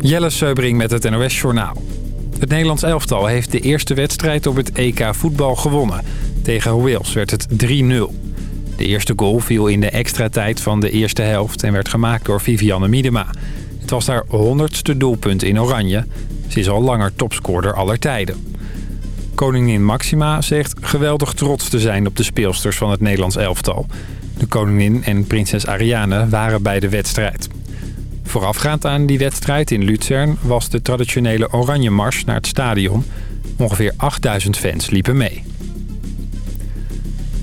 Jelle Seubring met het NOS Journaal. Het Nederlands elftal heeft de eerste wedstrijd op het EK voetbal gewonnen. Tegen Wales werd het 3-0. De eerste goal viel in de extra tijd van de eerste helft... en werd gemaakt door Vivianne Miedema. Het was haar honderdste doelpunt in Oranje. Ze is al langer topscorer aller tijden. Koningin Maxima zegt geweldig trots te zijn op de speelsters van het Nederlands elftal. De koningin en prinses Ariane waren bij de wedstrijd. Voorafgaand aan die wedstrijd in Luzern was de traditionele Oranje Mars naar het stadion. Ongeveer 8000 fans liepen mee.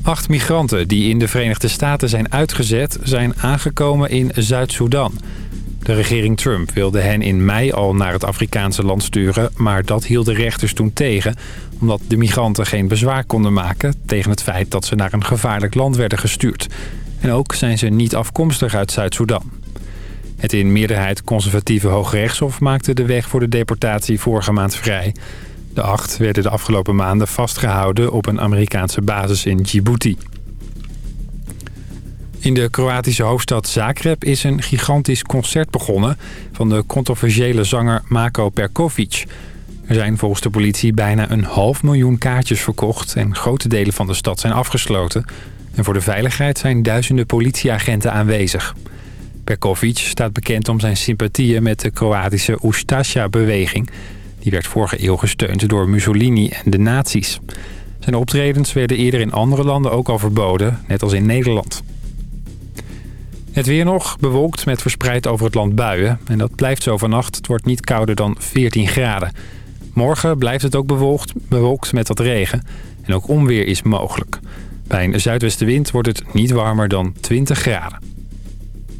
Acht migranten die in de Verenigde Staten zijn uitgezet... zijn aangekomen in Zuid-Soedan. De regering Trump wilde hen in mei al naar het Afrikaanse land sturen... maar dat hielden rechters toen tegen... omdat de migranten geen bezwaar konden maken... tegen het feit dat ze naar een gevaarlijk land werden gestuurd. En ook zijn ze niet afkomstig uit Zuid-Soedan. Het in meerderheid conservatieve Hoogrechtshof maakte de weg voor de deportatie vorige maand vrij. De acht werden de afgelopen maanden vastgehouden op een Amerikaanse basis in Djibouti. In de Kroatische hoofdstad Zagreb is een gigantisch concert begonnen... van de controversiële zanger Mako Perkovic. Er zijn volgens de politie bijna een half miljoen kaartjes verkocht... en grote delen van de stad zijn afgesloten. En voor de veiligheid zijn duizenden politieagenten aanwezig. Perkovic staat bekend om zijn sympathieën met de Kroatische Ustasja-beweging. Die werd vorige eeuw gesteund door Mussolini en de nazi's. Zijn optredens werden eerder in andere landen ook al verboden, net als in Nederland. Het weer nog, bewolkt met verspreid over het land buien. En dat blijft zo vannacht. Het wordt niet kouder dan 14 graden. Morgen blijft het ook bewolkt, bewolkt met wat regen. En ook onweer is mogelijk. Bij een zuidwestenwind wordt het niet warmer dan 20 graden.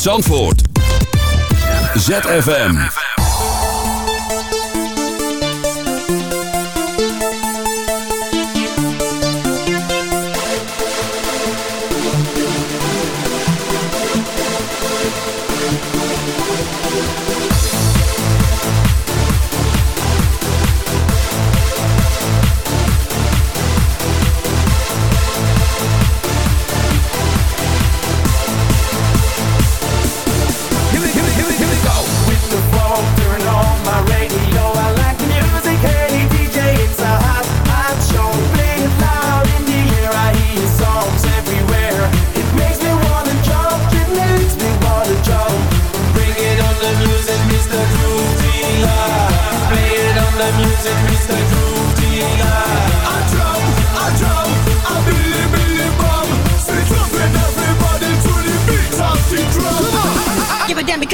Zandvoort. ZFM.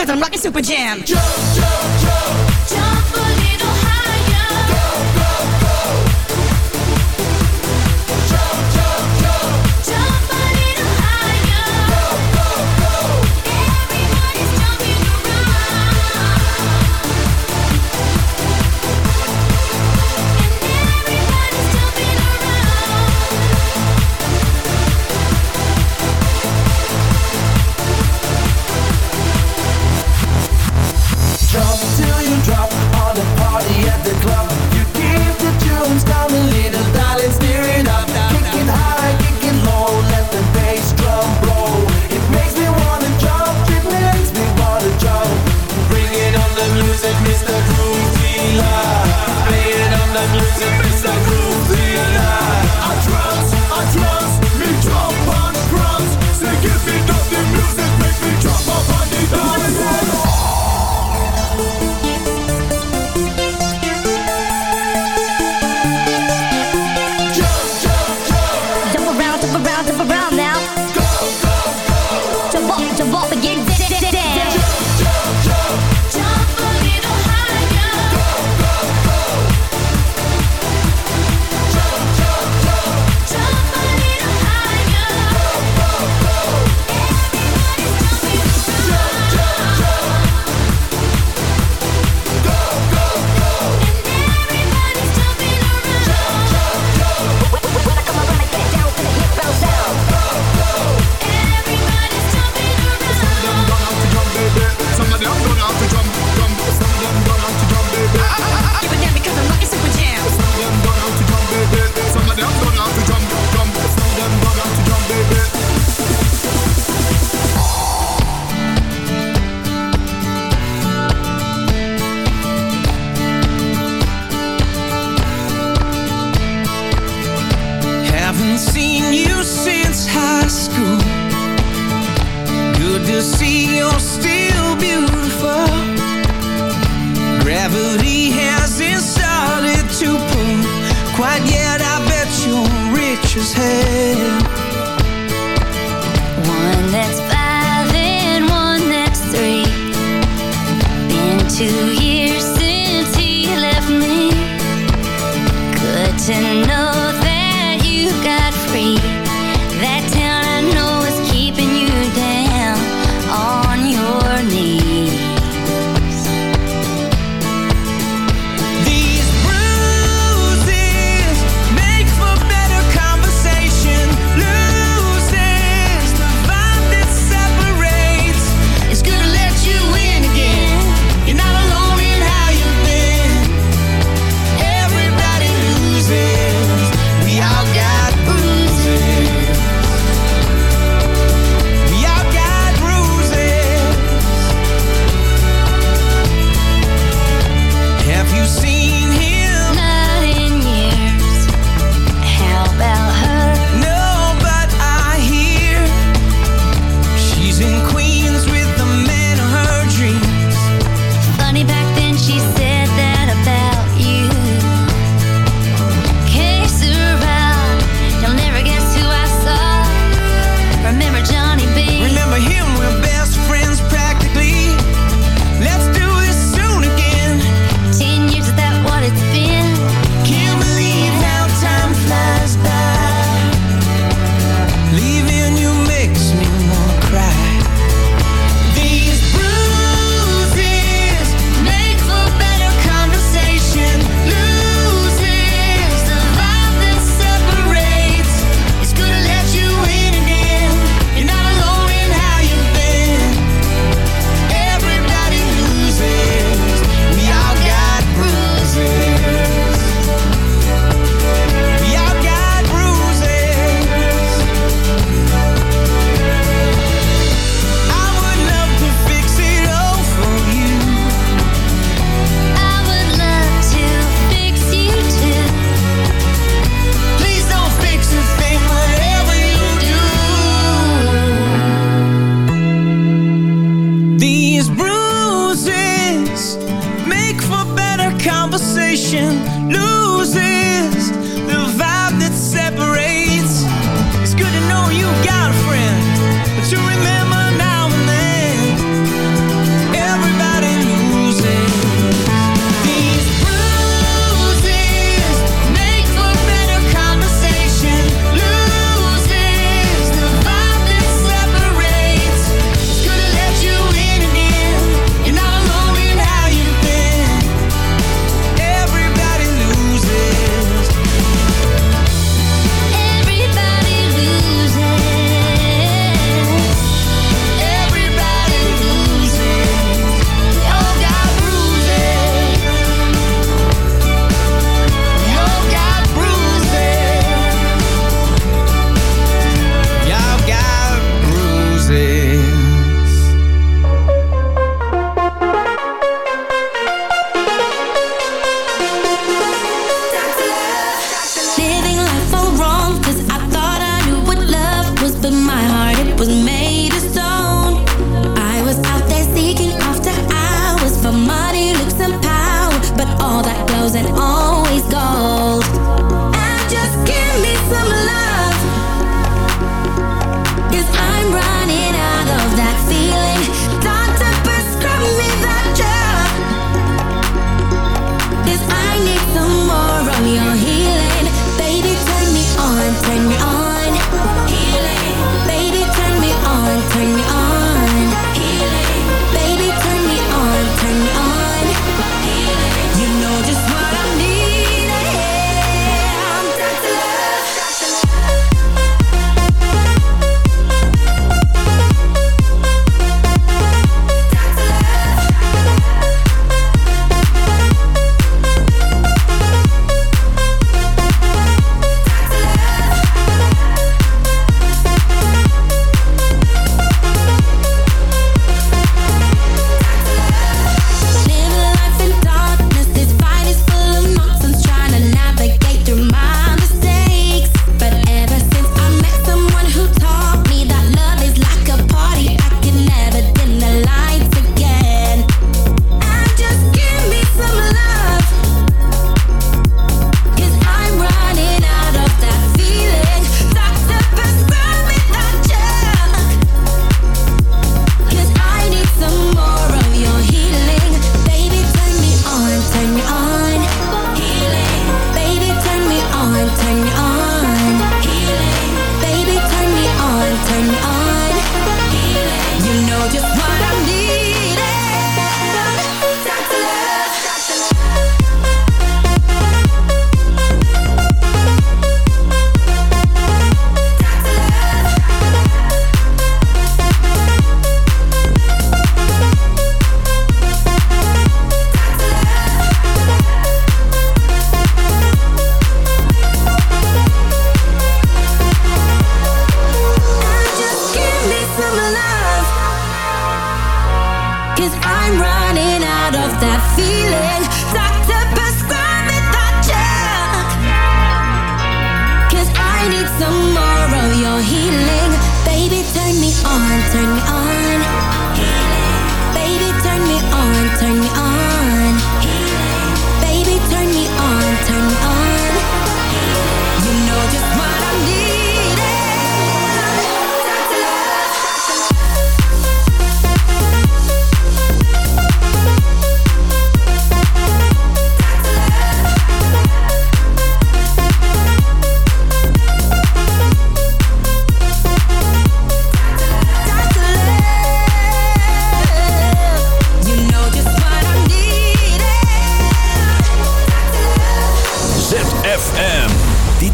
I'm rocking Super Jam.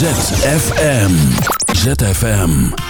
ZFM. ZFM.